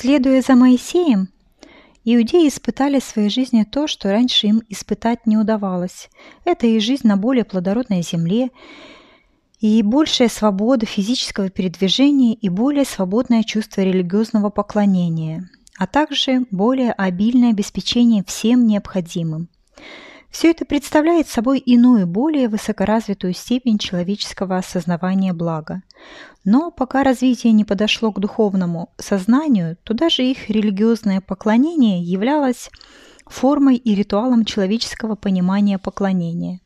Следуя за Моисеем, иудеи испытали в своей жизни то, что раньше им испытать не удавалось. Это и жизнь на более плодородной земле, и большая свобода физического передвижения и более свободное чувство религиозного поклонения, а также более обильное обеспечение всем необходимым. Все это представляет собой иную, более высокоразвитую степень человеческого осознавания блага. Но пока развитие не подошло к духовному сознанию, то даже их религиозное поклонение являлось формой и ритуалом человеческого понимания поклонения.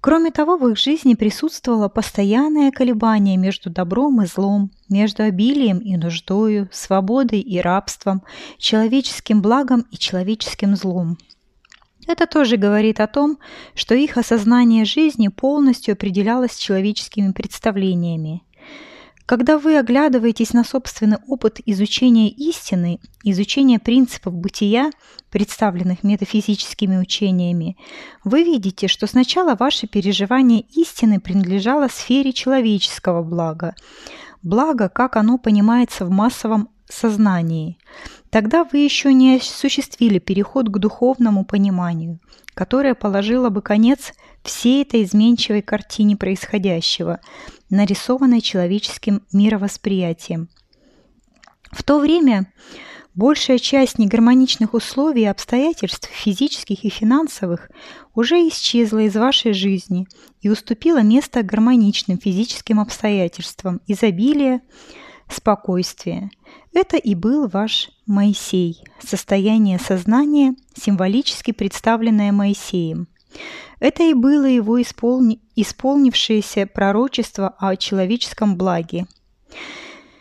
Кроме того, в их жизни присутствовало постоянное колебание между добром и злом, между обилием и нуждою, свободой и рабством, человеческим благом и человеческим злом. Это тоже говорит о том, что их осознание жизни полностью определялось человеческими представлениями. Когда вы оглядываетесь на собственный опыт изучения истины, изучения принципов бытия, представленных метафизическими учениями, вы видите, что сначала ваше переживание истины принадлежало сфере человеческого блага, благо, как оно понимается в массовом сознании. Тогда вы еще не осуществили переход к духовному пониманию, которое положило бы конец всей этой изменчивой картине происходящего, нарисованной человеческим мировосприятием. В то время большая часть негармоничных условий и обстоятельств физических и финансовых уже исчезла из вашей жизни и уступила место гармоничным физическим обстоятельствам изобилия, спокойствия. Это и был ваш Моисей, состояние сознания, символически представленное Моисеем. Это и было его исполни... исполнившееся пророчество о человеческом благе.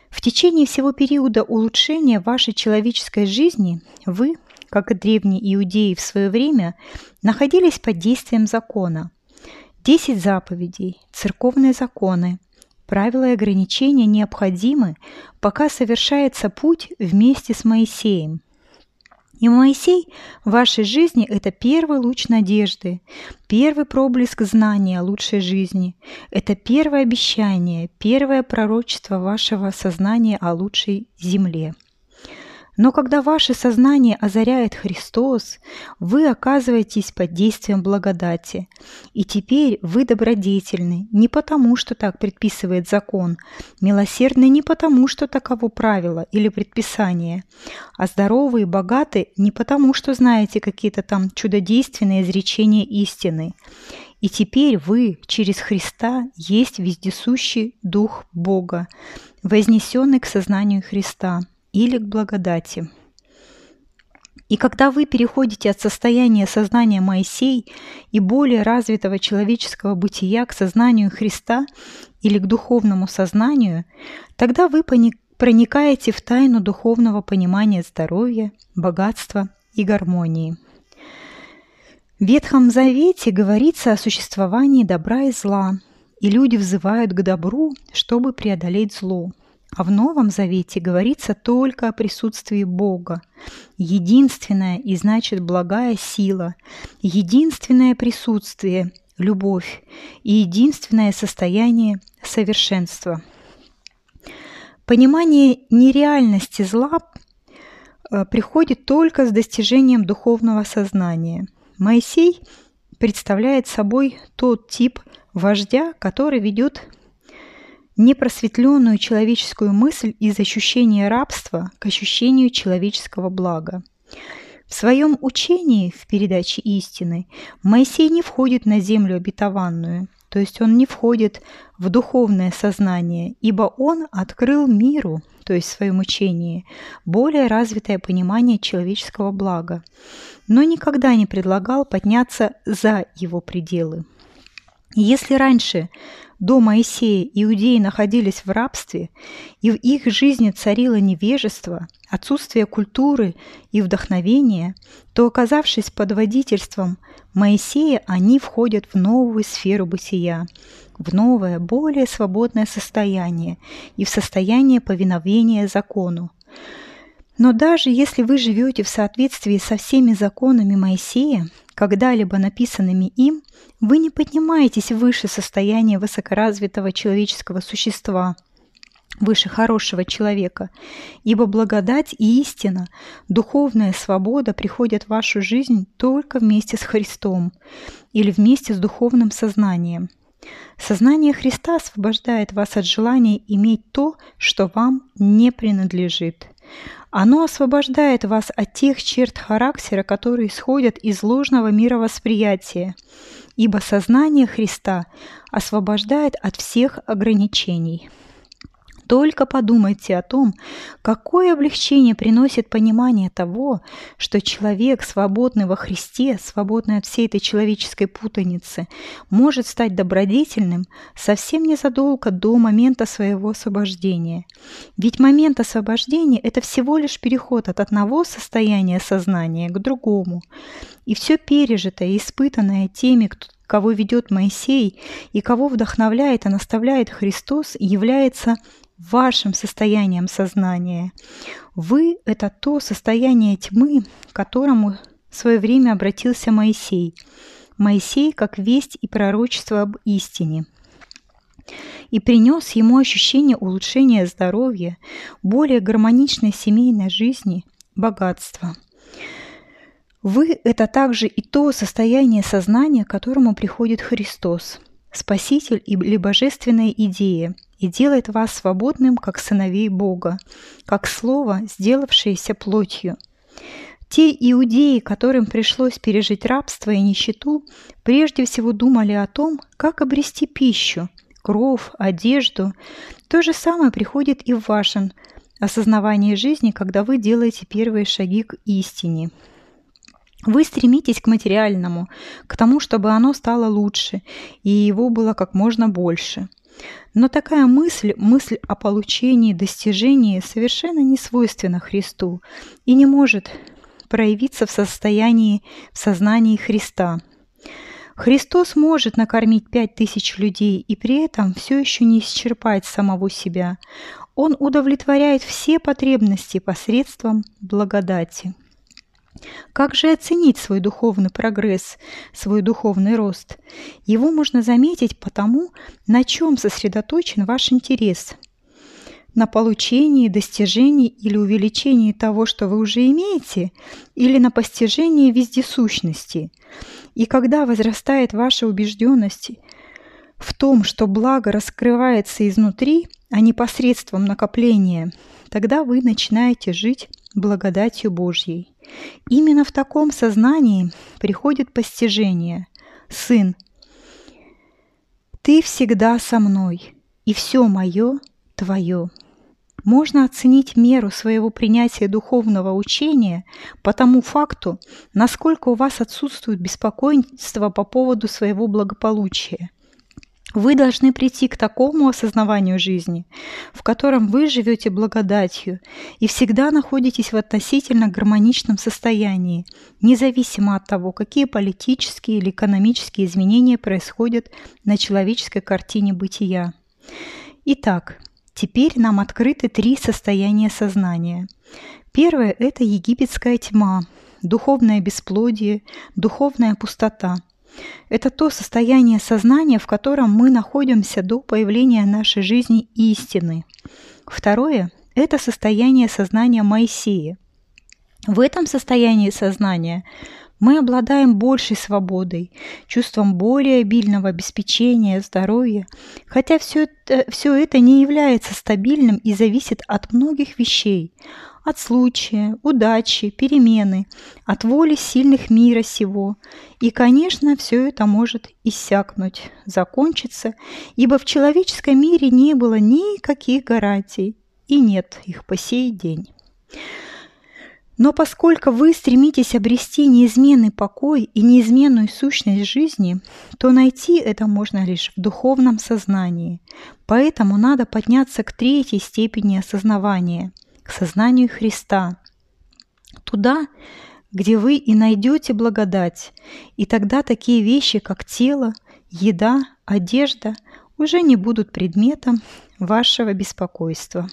В течение всего периода улучшения вашей человеческой жизни вы, как и древние иудеи в свое время, находились под действием закона. Десять заповедей, церковные законы, правила и ограничения необходимы, пока совершается путь вместе с Моисеем – и Моисей в вашей жизни – это первый луч надежды, первый проблеск знания о лучшей жизни. Это первое обещание, первое пророчество вашего сознания о лучшей земле. Но когда ваше сознание озаряет Христос, вы оказываетесь под действием благодати. И теперь вы добродетельны не потому, что так предписывает закон, милосердны не потому, что таково правило или предписание, а здоровы и богаты не потому, что знаете какие-то там чудодейственные изречения истины. И теперь вы через Христа есть вездесущий Дух Бога, вознесенный к сознанию Христа – или к благодати. И когда вы переходите от состояния сознания Моисей и более развитого человеческого бытия к сознанию Христа или к духовному сознанию, тогда вы проникаете в тайну духовного понимания здоровья, богатства и гармонии. В Ветхом Завете говорится о существовании добра и зла, и люди взывают к добру, чтобы преодолеть зло. А в Новом Завете говорится только о присутствии Бога. Единственная и значит благая сила, единственное присутствие – любовь и единственное состояние – совершенства. Понимание нереальности зла э, приходит только с достижением духовного сознания. Моисей представляет собой тот тип вождя, который ведет непросветленную человеческую мысль из ощущения рабства к ощущению человеческого блага. В своем учении в передаче истины Моисей не входит на землю обетованную, то есть он не входит в духовное сознание, ибо он открыл миру, то есть в своем учении, более развитое понимание человеческого блага, но никогда не предлагал подняться за его пределы. Если раньше до Моисея иудеи находились в рабстве, и в их жизни царило невежество, отсутствие культуры и вдохновения, то, оказавшись под водительством Моисея, они входят в новую сферу бытия, в новое, более свободное состояние и в состояние повиновения закону. Но даже если вы живете в соответствии со всеми законами Моисея, когда-либо написанными им, вы не поднимаетесь выше состояния высокоразвитого человеческого существа, выше хорошего человека, ибо благодать и истина, духовная свобода приходят в вашу жизнь только вместе с Христом или вместе с духовным сознанием. Сознание Христа освобождает вас от желания иметь то, что вам не принадлежит. Оно освобождает вас от тех черт характера, которые исходят из ложного мировосприятия, ибо сознание Христа освобождает от всех ограничений. Только подумайте о том, какое облегчение приносит понимание того, что человек, свободный во Христе, свободный от всей этой человеческой путаницы, может стать добродетельным совсем незадолго до момента своего освобождения. Ведь момент освобождения – это всего лишь переход от одного состояния сознания к другому. И все пережитое и испытанное теми, кто кого ведет Моисей и кого вдохновляет и наставляет Христос, является вашим состоянием сознания. Вы – это то состояние тьмы, к которому в свое время обратился Моисей. Моисей как весть и пророчество об истине и принес ему ощущение улучшения здоровья, более гармоничной семейной жизни, богатства. Вы – это также и то состояние сознания, к которому приходит Христос, Спаситель или божественная идея – и делает вас свободным, как сыновей Бога, как Слово, сделавшееся плотью. Те иудеи, которым пришлось пережить рабство и нищету, прежде всего думали о том, как обрести пищу, кров, одежду. То же самое приходит и в вашем осознавании жизни, когда вы делаете первые шаги к истине. Вы стремитесь к материальному, к тому, чтобы оно стало лучше, и его было как можно больше – но такая мысль, мысль о получении, достижении совершенно не свойственна Христу и не может проявиться в состоянии, в сознании Христа. Христос может накормить пять тысяч людей и при этом все еще не исчерпать самого себя. Он удовлетворяет все потребности посредством благодати. Как же оценить свой духовный прогресс, свой духовный рост? Его можно заметить по тому, на чем сосредоточен ваш интерес. На получении, достижении или увеличении того, что вы уже имеете, или на постижении вездесущности. И когда возрастает ваша убежденность в том, что благо раскрывается изнутри, а не посредством накопления, тогда вы начинаете жить благодатью Божьей. Именно в таком сознании приходит постижение. Сын, ты всегда со мной, и все мое твое. Можно оценить меру своего принятия духовного учения по тому факту, насколько у вас отсутствует беспокойство по поводу своего благополучия – вы должны прийти к такому осознаванию жизни, в котором вы живете благодатью и всегда находитесь в относительно гармоничном состоянии, независимо от того, какие политические или экономические изменения происходят на человеческой картине бытия. Итак, теперь нам открыты три состояния сознания. Первое – это египетская тьма, духовное бесплодие, духовная пустота – это то состояние сознания, в котором мы находимся до появления нашей жизни истины. Второе – это состояние сознания Моисея. В этом состоянии сознания мы обладаем большей свободой, чувством более обильного обеспечения, здоровья, хотя все это, все это не является стабильным и зависит от многих вещей, от случая, удачи, перемены, от воли сильных мира сего. И, конечно, все это может иссякнуть, закончиться, ибо в человеческом мире не было никаких гарантий, и нет их по сей день. Но поскольку вы стремитесь обрести неизменный покой и неизменную сущность жизни, то найти это можно лишь в духовном сознании. Поэтому надо подняться к третьей степени осознавания – к сознанию Христа, туда, где вы и найдете благодать, и тогда такие вещи, как тело, еда, одежда, уже не будут предметом вашего беспокойства.